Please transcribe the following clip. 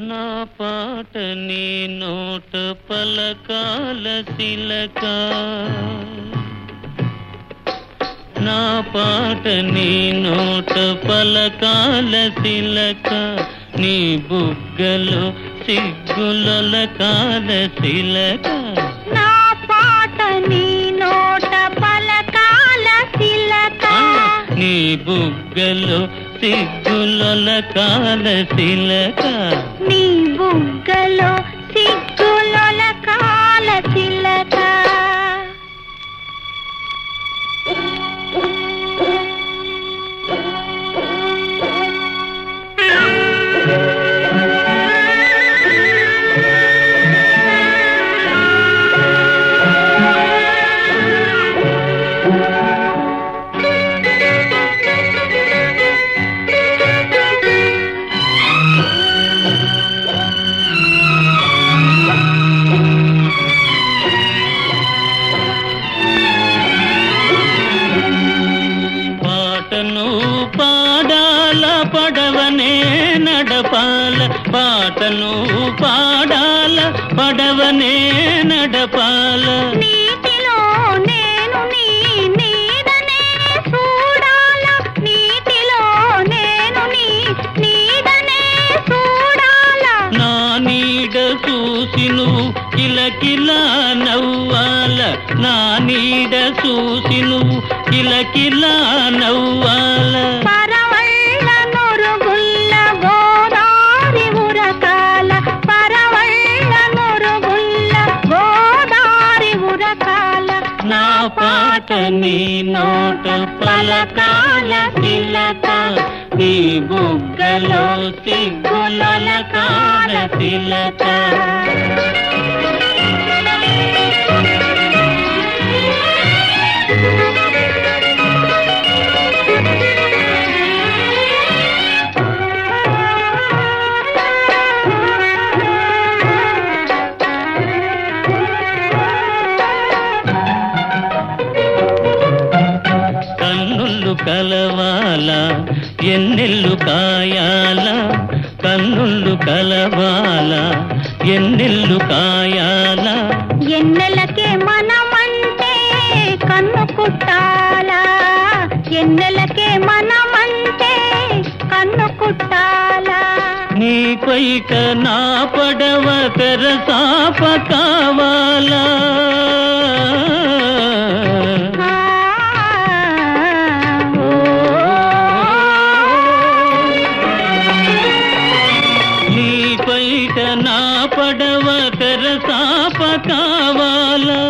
నా పాట నీ నోట పలకాల శిలక నా పాట నీ నోట పలకాల శిలక నీ బుగ్గలు సిగ్గుల కాల శిలక నా పాట నీ నోట పలకాల శిలక నీ బుగ్గలు సిగ్గులొల కాల శిలక నీ బుగ్గలో సిగ్గు పడవనే నడపాల పాటను పాడాల పడవనే నడపాల. చూసి నువ్వు కిలకిలా నవ్వాల. నా నీడ చూసి నువ్వు కిలకిలా నవ్వాల. పాట నీ నోట పలకాల తిలక. నీ బుగ్గలో సిగ్గులకాల కాల కలవాల? ఎన్నెల్లు కాయాల? కన్నుళ్ళు కలవాల? ఎన్నెల్లు కాయాల? ఎన్నెలకే మనమంటే కన్ను కుట్టాలా? ఎన్నెలకే మనమంటే కన్ను కుట్టాలా? నీ పైట నా పడవ తెరసాప కావాలా? బయట నా పడవ తెరసాప కావాలా?